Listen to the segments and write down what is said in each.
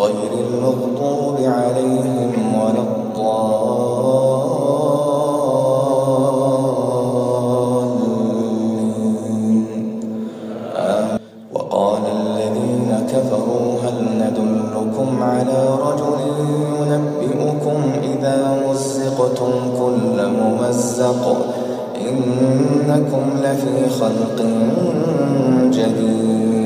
غير المغضوب عليهم ولا الضالين. وقال الذين كفروا هل ندلكم على رجل ينبئكم إذا مزقتم كل ممزق؟ إنكم لفي خلق جديد.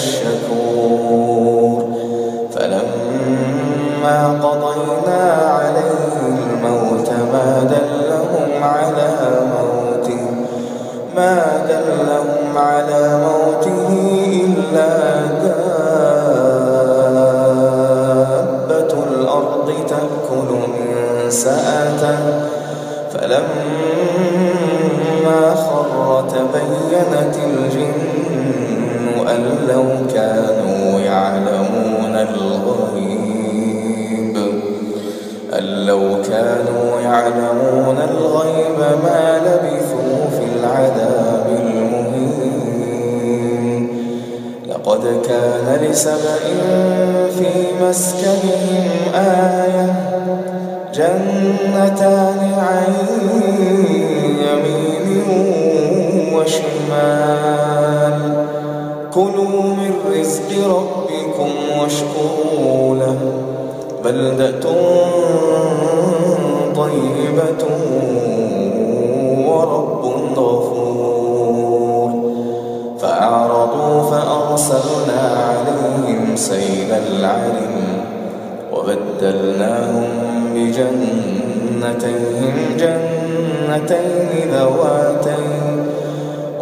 الشكور. فلما قضينا عليه الموت ما دلهم على موته ما دلهم على موته إلا دابة الأرض تأكل من سأته فلما خر تبينت الجن لو كانوا يعلمون الغيب. أن لو كانوا يعلمون الغيب ما لبثوا في العذاب المهين. لقد كان لسبإ في مسكنهم آية جنتان عن يمين وشمال. كلوا من رزق ربكم واشكروا له بلدة طيبة ورب غفور. فأعرضوا فأرسلنا عليهم سيل العرم وبدلناهم بجنتيهم جنتين ذواتين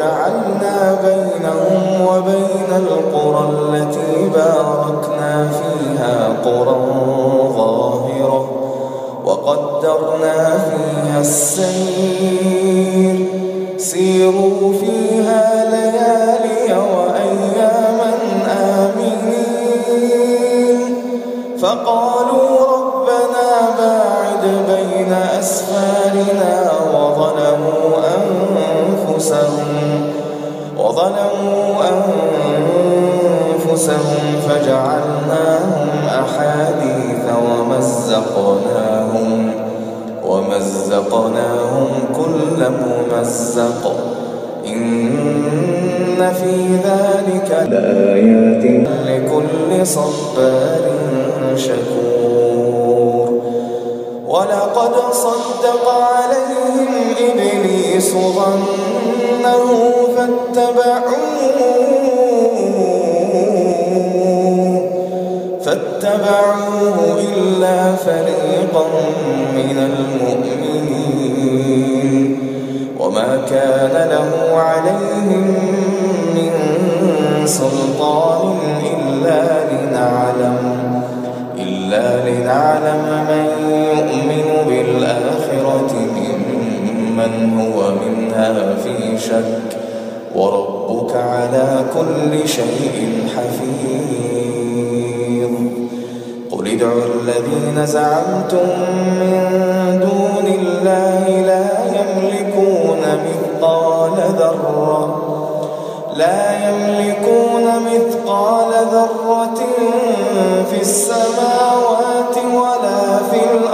وجعلنا بينهم وبين القرى التي باركنا فيها قرى ظاهرة وقدرنا فيها السير. سيروا فيها ليالي وأياما آمنين. فقالوا ربنا باعد أنفسهم وظلموا أنفسهم فجعلناهم أحاديث ومزقناهم ومزقناهم كل ممزق. إن في ذلك لآيات لكل صبار شكور. ولقد صدق عليهم إبليس ظنه فاتبعوه فاتبعوه إلا فريقا من المؤمنين. وما كان له عليهم من سلطان هو منها في شك وربك على كل شيء حفيظ. قل ادعوا الذين زعمتم من دون الله لا يملكون مثقال ذرة لا يملكون مثقال ذرة في السماوات ولا في الأرض.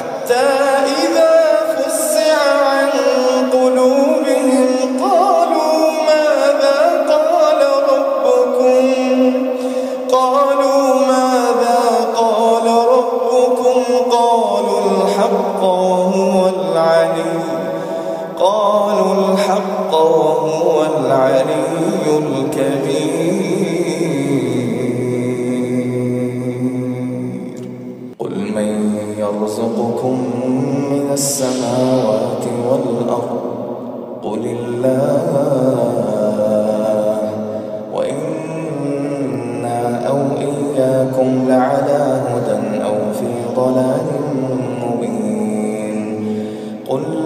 حتى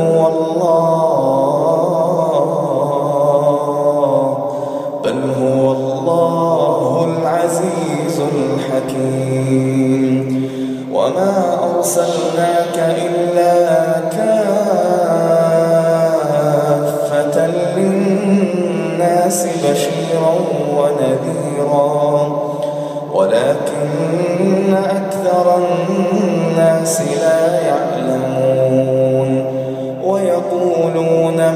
هو الله بل هو الله العزيز الحكيم. وما أرسلناك إلا كافة للناس بشيرا ونذيرا ولكن أكثر الناس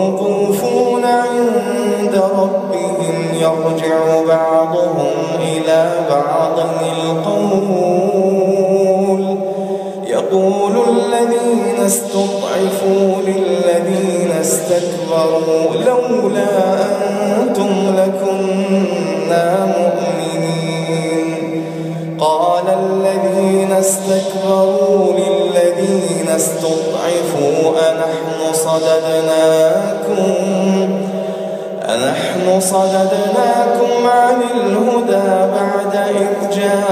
موقوفون عند ربهم يرجع بعضهم إلى بعض القول. يقول الذين استضعفوا للذين استكبروا لولا أنتم لكنا مؤمنين. قال الذين استكبروا للذين استضعفوا أنحن صددناكم أنحن صددناكم عن الهدى بعد إذ جاءكم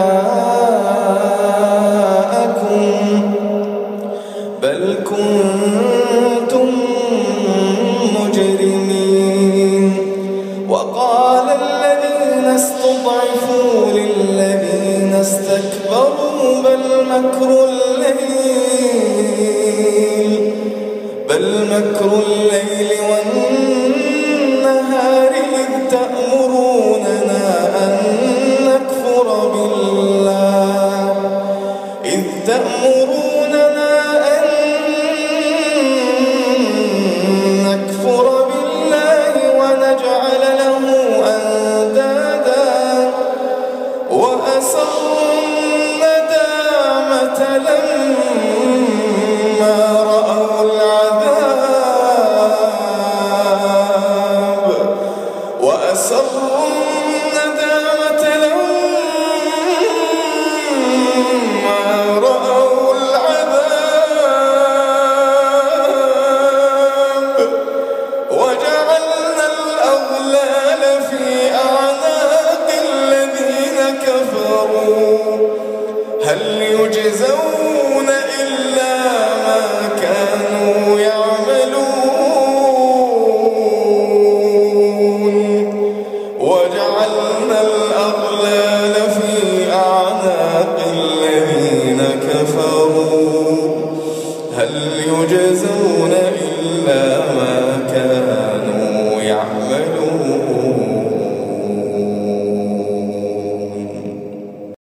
بل كنتم مجرمين وقال الذين استضعفوا للذين استكبروا بل مكر الليل بل مكر الليل والنهار.